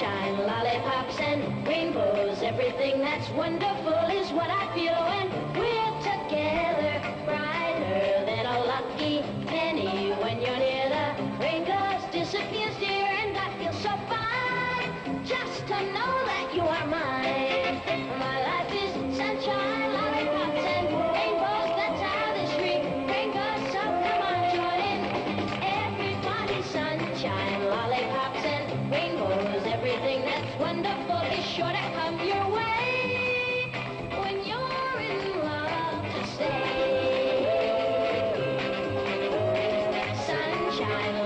sunshine, lollipops and rainbows. Everything that's wonderful is what I feel when we're together. Brighter than a lucky penny when you're near the rain clouds disappears, dear, and I feel so fine just to know that you are mine. come your way when you're in love to stay? Sunshine.